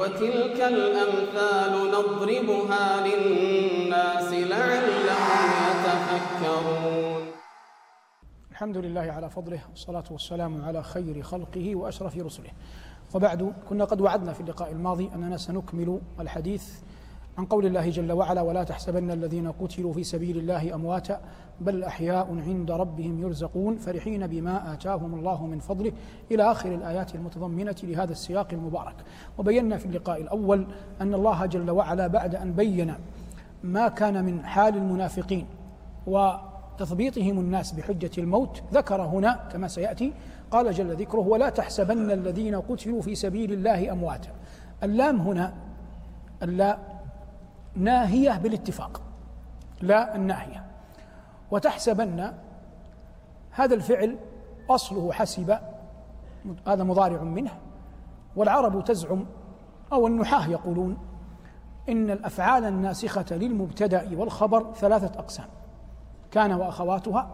وتلك الأمثال نضربها للناس لعلهم يتفكرون. الحمد لله على فضله والصلاة والسلام على خير خلقه وأشرف رسله. وبعد كنا قد وعدنا في اللقاء الماضي أننا سنكمل الحديث عن قول الله جل وعلا ولا تحسبن الذين قتلوا في سبيل الله أمواتا بل أحياء عند ربهم يرزقون فرحين بما آتاهم الله من فضله. إلى آخر الآيات المتضمنة لهذا السياق المبارك. وبينا في اللقاء الأول أن الله جل وعلا بعد أن بين ما كان من حال المنافقين وتثبيطهم الناس بحجة الموت ذكر هنا كما سيأتي قال جل ذكره ولا تحسبن الذين قتلوا في سبيل الله أمواتا. اللام هنا اللا ناهية بالاتفاق. لا الناهية. وتحسبن هذا الفعل أصله حسب هذا مضارع منه والعرب تزعم أو النحاة يقولون إن الأفعال الناسخة للمبتدأ والخبر ثلاثة أقسام كان وأخواتها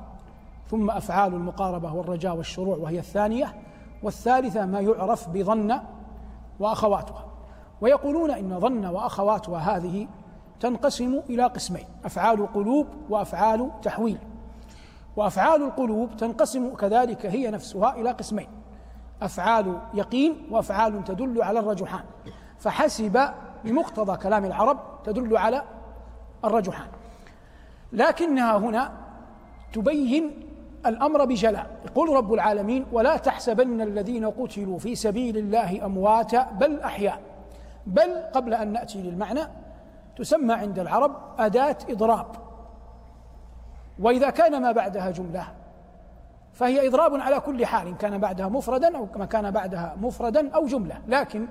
ثم أفعال المقاربة والرجاء والشروع وهي الثانية والثالثة ما يعرف بظن وأخواتها. ويقولون إن ظن وأخواتها هذه تنقسم إلى قسمين أفعال قلوب وأفعال تحويل. وأفعال القلوب تنقسم كذلك هي نفسها إلى قسمين أفعال يقين وأفعال تدل على الرجحان. فحسب بمقتضى كلام العرب تدل على الرجحان. لكنها هنا تبين الأمر بجلاء. يقول رب العالمين ولا تحسبن الذين قتلوا في سبيل الله أمواتا بل أحياء. بل قبل أن نأتي للمعنى تسمى عند العرب أداة إضراب. وإذا كان ما بعدها جملة فهي إضراب على كل حال إن كان بعدها مفردا أو ما كان بعدها مفردا أو جملة. لكن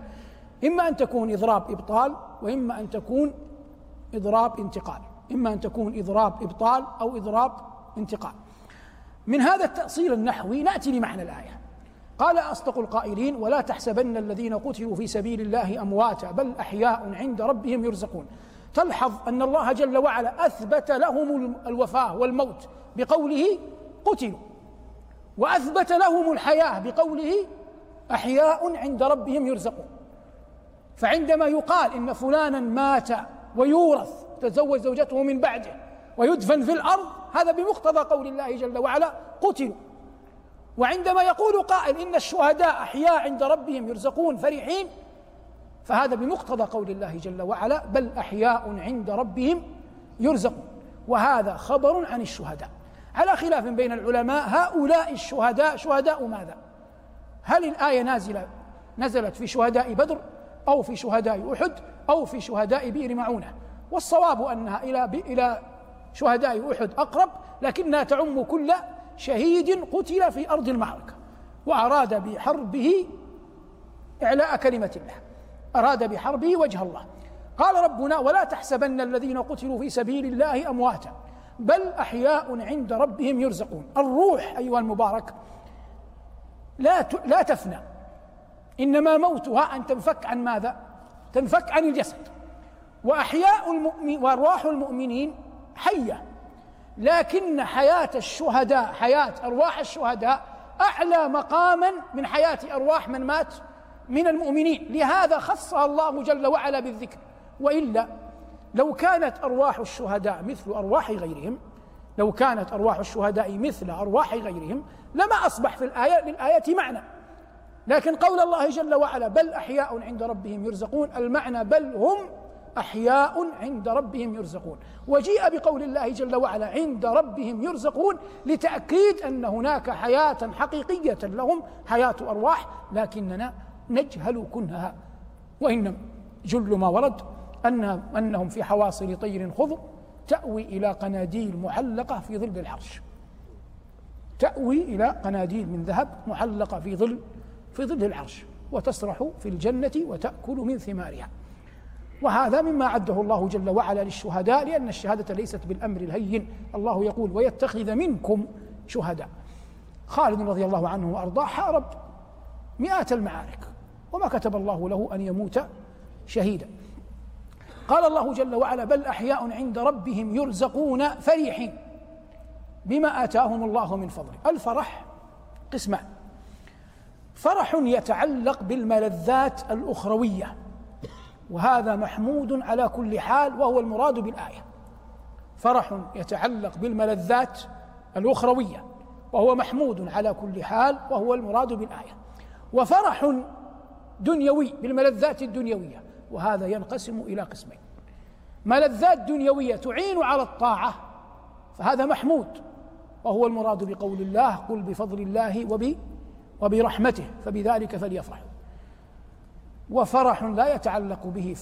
إما أن تكون إضراب إبطال وإما أن تكون إضراب انتقال. إما أن تكون إضراب إبطال أو إضراب انتقال. من هذا التأصيل النحوي نأتي لمعنى الآية. قال أصدق القائلين ولا تحسبن الذين قتلوا في سبيل الله أمواتا بل أحياء عند ربهم يرزقون. تلحظ أن الله جل وعلا أثبت لهم الوفاة والموت بقوله قتلوا. وأثبت لهم الحياة بقوله أحياء عند ربهم يرزقون. فعندما يقال إن فلانا مات ويورث تزوج زوجته من بعده ويدفن في الأرض هذا بمقتضى قول الله جل وعلا قتلوا. وعندما يقول قائل إن الشهداء أحياء عند ربهم يرزقون فرحين فهذا بمقتضى قول الله جل وعلا بل أحياء عند ربهم يرزقون. وهذا خبر عن الشهداء. على خلاف بين العلماء هؤلاء الشهداء شهداء ماذا؟ هل الآية نازلة نزلت في شهداء بدر أو في شهداء أحد أو في شهداء بئر معونة؟ والصواب أنها إلى إلى شهداء أحد أقرب لكنها تعم كل شهيد قتل في أرض المعركة وأراد بحربه إعلاء كلمة الله. أراد بحربه وجه الله. قال ربنا ولا تحسبن الذين قتلوا في سبيل الله أمواتا بل أحياء عند ربهم يرزقون. الروح أيها المبارك لا لا تفنى. إنما موتها أن تنفك عن ماذا؟ تنفك عن الجسد. وأحياء المؤمن وأرواح المؤمنين حية. لكن حياة الشهداء حياة أرواح الشهداء أعلى مقاما من حياة أرواح من مات من المؤمنين. لهذا خصها الله جل وعلا بالذكر. وإلا لو كانت أرواح الشهداء مثل أرواح غيرهم لو كانت أرواح الشهداء مثل أرواح غيرهم لما أصبح في الآية للآية معنى. لكن قول الله جل وعلا بل أحياء عند ربهم يرزقون المعنى بل هم أحياء عند ربهم يرزقون. وجيء بقول الله جل وعلا عند ربهم يرزقون لتأكيد أن هناك حياة حقيقية لهم حياة أرواح لكننا نجهل كنهها وإن جل ما ورد أن أنهم في حواصل طير خضر تأوي إلى قناديل معلقة في ظل العرش تأوي إلى قناديل من ذهب معلقة في ظل في ظل العرش وتسرح في الجنة وتأكل من ثمارها. وهذا مما عده الله جل وعلا للشهداء لأن الشهادة ليست بالأمر الهين. الله يقول ويتخذ منكم شهداء. خالد رضي الله عنه وأرضاه حارب مئات المعارك. وما كتب الله له أن يموت شهيدا. قال الله جل وعلا بل أحياء عند ربهم يرزقون فرحين بما آتاهم الله من فضله الفرح قسمان. فرح يتعلق بالملذات الأخروية وهذا محمود على كل حال وهو المراد بالآية. فرح يتعلق بالملذات الأخروية وهو محمود على كل حال وهو المراد بالآية. وفرح دنيوي بالملذات الدنيوية. وهذا ينقسم إلى قسمين. ملذات دنيوية تعين على الطاعة فهذا محمود. وهو المراد بقول الله قل بفضل الله وب وبرحمته فبذلك فليفرحوا. وفرح لا يتعلق به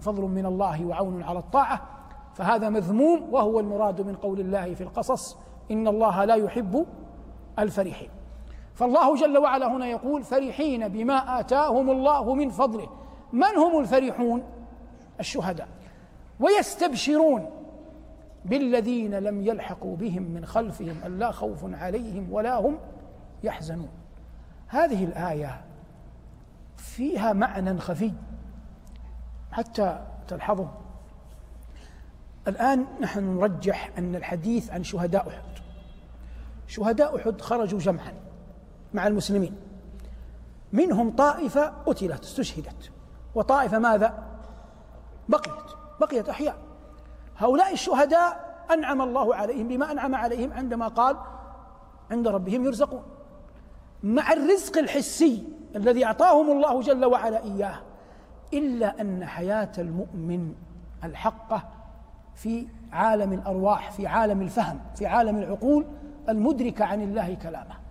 فضل من الله وعون على الطاعة فهذا مذموم. وهو المراد من قول الله في القصص إن الله لا يحب الفرحين. فالله جل وعلا هنا يقول فرحين بما آتاهم الله من فضله. من هم الفرحون؟ الشهداء. ويستبشرون بالذين لم يلحقوا بهم من خلفهم ألا خوف عليهم ولا هم يحزنون. هذه الآية فيها معنى خفي حتى تلحظوا الآن نحن نرجح أن الحديث عن شهداء أحد. شهداء أحد خرجوا جمعا. مع المسلمين. منهم طائفة قتلت استشهدت. وطائفة ماذا؟ بقيت بقيت أحياء. هؤلاء الشهداء أنعم الله عليهم بما أنعم عليهم عندما قال عند ربهم يرزقون. مع الرزق الحسي الذي أعطاهم الله جل وعلا إياه إلا أن حياة المؤمن الحقة في عالم الأرواح في عالم الفهم في عالم العقول المدركة عن الله كلامه.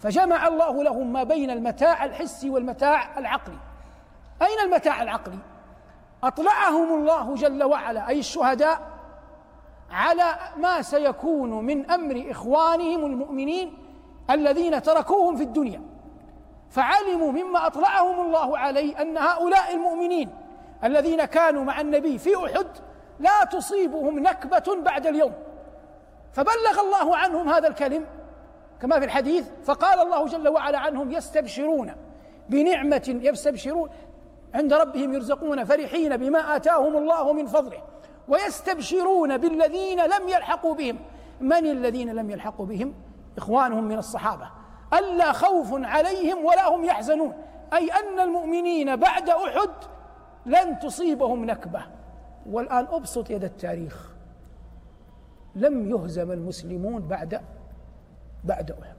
فجمع الله لهم ما بين المتاع الحسي والمتاع العقلي. أين المتاع العقلي؟ أطلعهم الله جل وعلا أي الشهداء على ما سيكون من أمر إخوانهم المؤمنين الذين تركوهم في الدنيا. فعلموا مما أطلعهم الله عليه أن هؤلاء المؤمنين الذين كانوا مع النبي في أحد لا تصيبهم نكبة بعد اليوم. فبلغ الله عنهم هذا الكلم كما في الحديث فقال الله جل وعلا عنهم يستبشرون بنعمة يستبشرون عند ربهم يرزقون فرحين بما آتاهم الله من فضله ويستبشرون بالذين لم يلحقوا بهم. من الذين لم يلحقوا بهم؟ إخوانهم من الصحابة. ألا خوف عليهم ولا هم يحزنون. أي أن المؤمنين بعد أحد لن تصيبهم نكبة. والآن أبسط يد التاريخ. لم يهزم المسلمون بعد بعد أحد.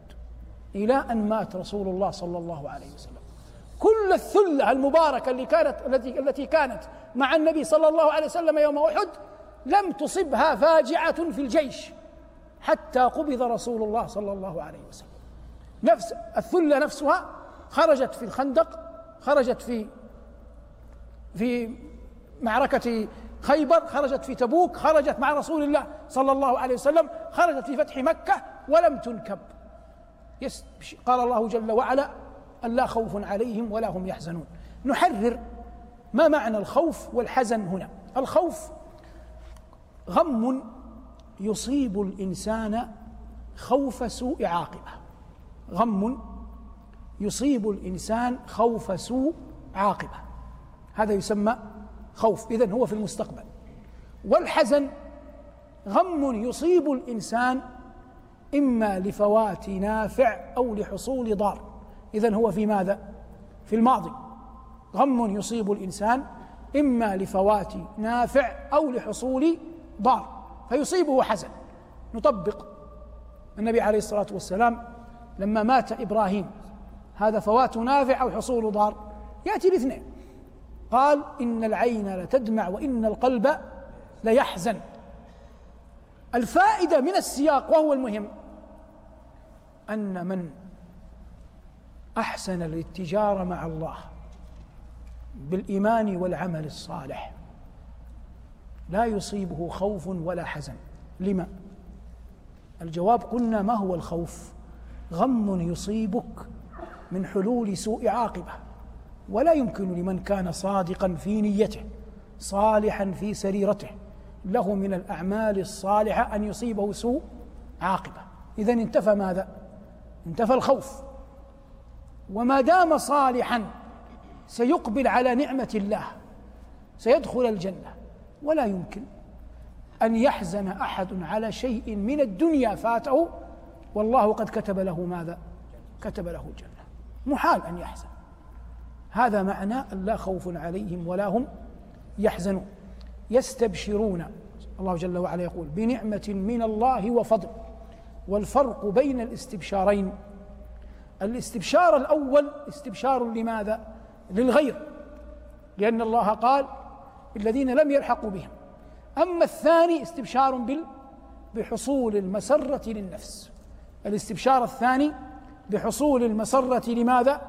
إلى أن مات رسول الله صلى الله عليه وسلم. كل الثلة المباركة اللي كانت التي التي كانت مع النبي صلى الله عليه وسلم يوم أحد لم تصبها فاجعة في الجيش حتى قبض رسول الله صلى الله عليه وسلم. نفس الثلة نفسها خرجت في الخندق خرجت في في معركة خيبر خرجت في تبوك خرجت مع رسول الله صلى الله عليه وسلم خرجت في فتح مكة ولم تنكب. قال الله جل وعلا ألا خوف عليهم ولا هم يحزنون. نحرر ما معنى الخوف والحزن هنا. الخوف غم يصيب الإنسان خوف سوء عاقبة. غم يصيب الإنسان خوف سوء عاقبة. هذا يسمى خوف. إذن هو في المستقبل. والحزن غم يصيب الإنسان إما لفوات نافع أو لحصول ضار. إذن هو في ماذا؟ في الماضي. غم يصيب الإنسان إما لفوات نافع أو لحصول ضار فيصيبه حزن. نطبق. النبي عليه الصلاة والسلام لما مات إبراهيم هذا فوات نافع أو حصول ضار؟ يأتي باثنين. قال إن العين لتدمع وإن القلب ليحزن. الفائدة من السياق وهو المهم أن من أحسن الاتجار مع الله بالإيمان والعمل الصالح. لا يصيبه خوف ولا حزن. لما؟ الجواب قلنا ما هو الخوف؟ غم يصيبك من حلول سوء عاقبة. ولا يمكن لمن كان صادقا في نيته صالحا في سريرته. له من الأعمال الصالحة أن يصيبه سوء عاقبة. اذا انتفى ماذا؟ انتفى الخوف. وما دام صالحا سيقبل على نعمة الله سيدخل الجنة. ولا يمكن أن يحزن أحد على شيء من الدنيا فاته. والله قد كتب له ماذا؟ كتب له الجنه محال أن يحزن. هذا معنى لا خوف عليهم ولا هم يحزنون. يستبشرون. الله جل وعلا يقول بنعمة من الله وفضل. والفرق بين الاستبشارين. الاستبشار الأول استبشار لماذا؟ للغير. لأن الله قال الذين لم يلحقوا بهم. أما الثاني استبشار بال بحصول المسرة للنفس. الاستبشار الثاني بحصول المسرة لماذا؟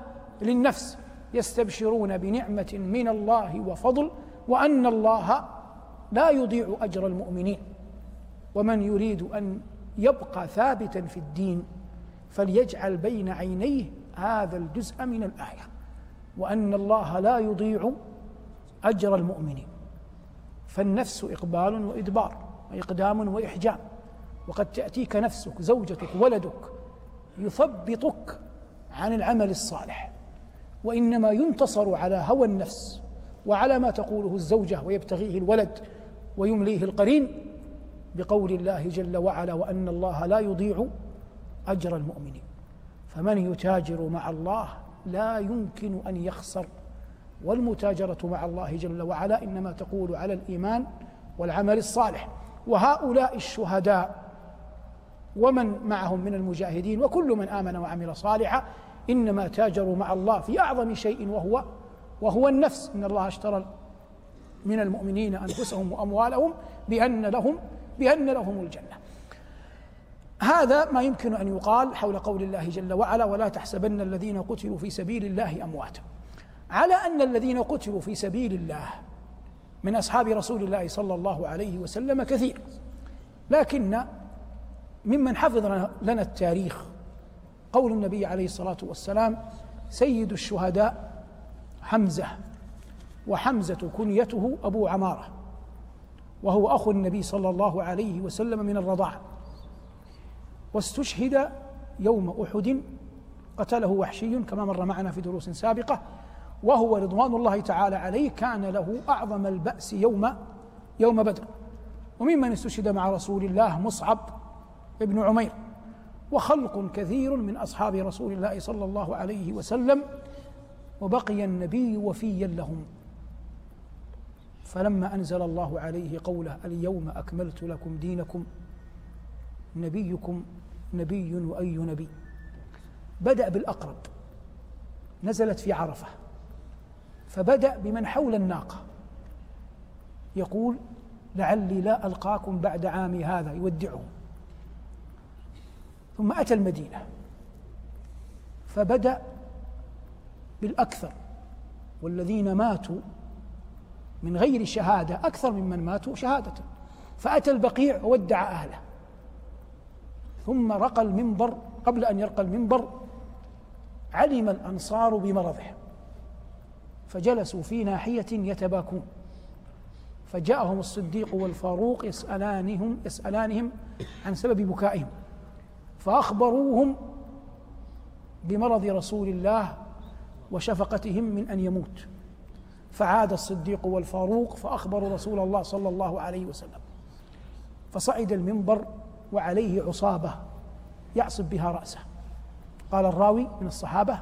للنفس. يستبشرون بنعمة من الله وفضل وأن الله لا يضيع أجر المؤمنين. ومن يريد أن يبقى ثابتا في الدين فليجعل بين عينيه هذا الجزء من الآية وأن الله لا يضيع أجر المؤمنين. فالنفس إقبال وإدبار وإقدام وإحجام. وقد تأتيك نفسك زوجتك ولدك يثبطك عن العمل الصالح. وإنما ينتصر على هوى النفس وعلى ما تقوله الزوجة ويبتغيه الولد ويمليه القرين. بقول الله جل وعلا وأن الله لا يضيع أجر المؤمنين. فمن يتاجر مع الله لا يمكن أن يخسر. والمتاجرة مع الله جل وعلا إنما تقول على الإيمان والعمل الصالح. وهؤلاء الشهداء ومن معهم من المجاهدين وكل من آمن وعمل صالحا إنما تاجروا مع الله في أعظم شيء وهو وهو النفس. إن الله اشترى من المؤمنين أنفسهم وأموالهم بأن لهم بأن لهم الجنة. هذا ما يمكن أن يقال حول قول الله جل وعلا ولا تحسبن الذين قتلوا في سبيل الله أمواتا على أن الذين قتلوا في سبيل الله من أصحاب رسول الله صلى الله عليه وسلم كثير. لكن ممن حفظ لنا التاريخ قول النبي عليه الصلاة والسلام سيد الشهداء حمزة وحمزة كنيته أبو عمارة وهو أخو النبي صلى الله عليه وسلم من الرضاعة واستشهد يوم أحد قتله وحشي كما مر معنا في دروس سابقة وهو رضوان الله تعالى عليه كان له أعظم البأس يوم يوم بدر. وممن استشهد مع رسول الله مصعب بن عمير. وخلق كثير من أصحاب رسول الله صلى الله عليه وسلم وبقي النبي وفيا لهم. فلما أنزل الله عليه قوله اليوم أكملت لكم دينكم نبيكم نبي وأي نبي. بدأ بالأقرب. نزلت في عرفة. فبدأ بمن حول الناقة. يقول لعلي لا ألقاكم بعد عامي هذا يودعهم. ثم أتى المدينة. فبدأ بالأكثر. والذين ماتوا من غير شهادة أكثر ممن ماتوا شهادة. فأتى البقيع وودع أهله. ثم رقى المنبر قبل أن يرقى المنبر علم الأنصار بمرضه. فجلسوا في ناحية يتباكون. فجاءهم الصديق والفاروق يسألانهم يسألانهم عن سبب بكائهم. فأخبروهم بمرض رسول الله وشفقتهم من أن يموت. فعاد الصديق والفاروق فأخبروا رسول الله صلى الله عليه وسلم. فصعد المنبر وعليه عصابة يعصب بها رأسه. قال الراوي من الصحابة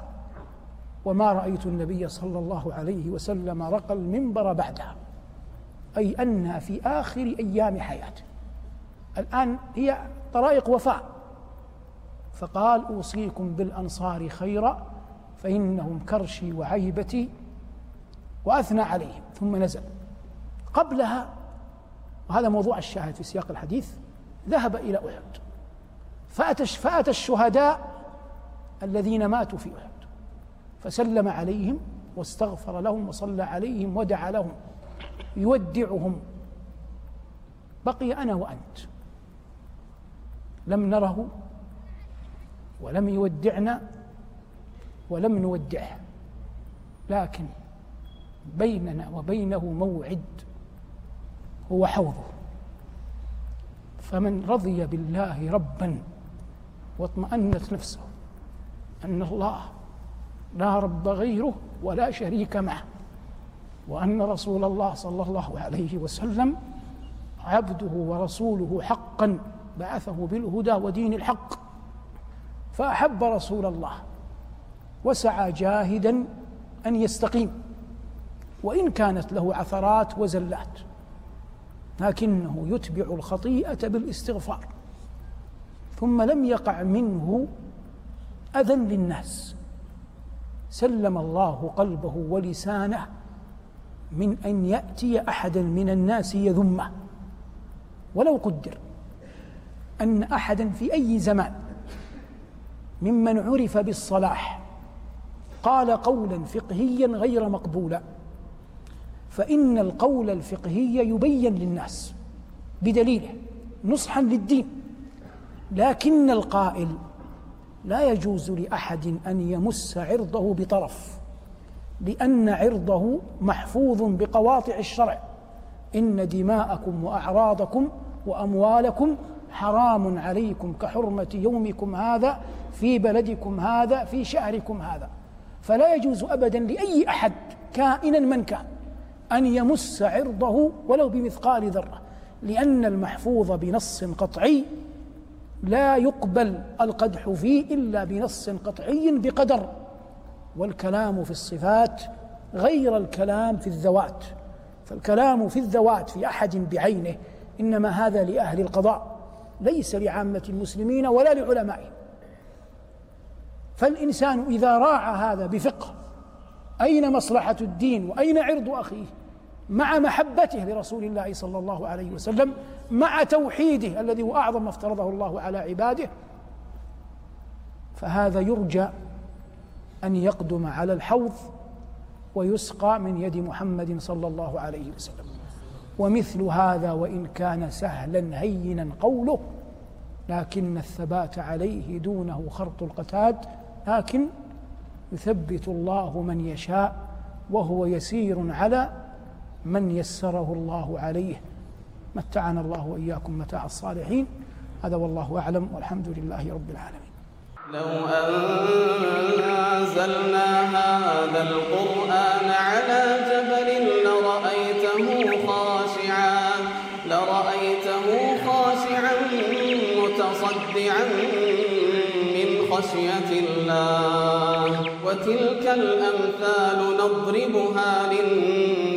وما رأيت النبي صلى الله عليه وسلم رقى المنبر بعدها أي أنها في آخر أيام حياته. الآن هي طرائق وفاء. فقال أوصيكم بالأنصار خيرا فإنهم كرشي وعيبتي وأثنى عليهم ثم نزل. قبلها وهذا موضوع الشاهد في سياق الحديث ذهب إلى أحد. فأتى فأتى الشهداء الذين ماتوا في أحد. فسلم عليهم واستغفر لهم وصلى عليهم ودعا لهم يودعهم. بقي أنا وأنت. لم نره ولم يودعنا ولم نودعه. لكن بيننا وبينه موعد هو حوضه. فمن رضي بالله ربا واطمأنت نفسه أن الله لا رب غيره ولا شريك معه وأن رسول الله صلى الله عليه وسلم عبده ورسوله حقا بعثه بالهدى ودين الحق. فأحب رسول الله وسعى جاهدا أن يستقيم. وإن كانت له عثرات وزلات لكنه يتبع الخطيئة بالاستغفار ثم لم يقع منه أذى للناس. سلم الله قلبه ولسانه من أن يأتي أحدا من الناس يذمه. ولو قدر أن أحدا في أي زمان ممن عرف بالصلاح قال قولا فقهيا غير مقبولا فإن القول الفقهي يبين للناس بدليله نصحا للدين. لكن القائل لا يجوز لأحد أن يمس عرضه بطرف لأن عرضه محفوظ بقواطع الشرع. إن دماءكم وأعراضكم وأموالكم حرام عليكم كحرمة يومكم هذا في بلدكم هذا في شهركم هذا. فلا يجوز أبدا لأي أحد كائنا من كان. أن يمس عرضه ولو بمثقال ذرة لأن المحفوظ بنص قطعي لا يقبل القدح فيه إلا بنص قطعي بقدر والكلام في الصفات غير الكلام في الذوات فالكلام في الذوات في أحد بعينه إنما هذا لأهل القضاء ليس لعامة المسلمين ولا لعلمائهم فالإنسان إذا راعى هذا بفقه أين مصلحة الدين وأين عرض أخيه؟ مع محبته لرسول الله صلى الله عليه وسلم مع توحيده الذي هو أعظم ما افترضه الله على عباده. فهذا يرجى أن يقدم على الحوض ويسقى من يد محمد صلى الله عليه وسلم. ومثل هذا وإن كان سهلا هينا قوله لكن الثبات عليه دونه خرط القتاد لكن يثبت الله من يشاء وهو يسير على من يسره الله عليه. متعنا الله وإياكم متاع الصالحين. هذا والله أعلم والحمد لله رب العالمين. لو أنزلنا هذا القرآن على جبل لرأيته خاشعا لرأيته خاشعا متصدعا من خشية الله. وتلك الأمثال نضربها للناس